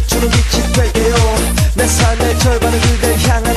비추는 빛이 될게요. 내 삶의 절반을 그대 향해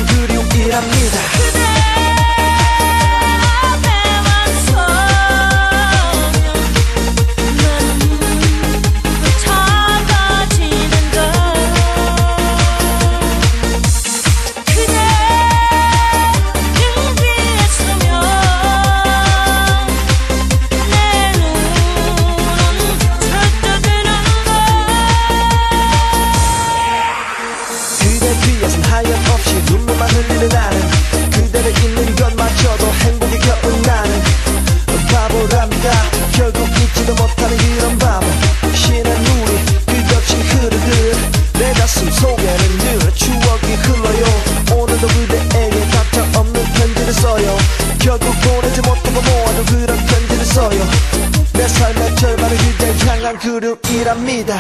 다양한 그룹이랍니다.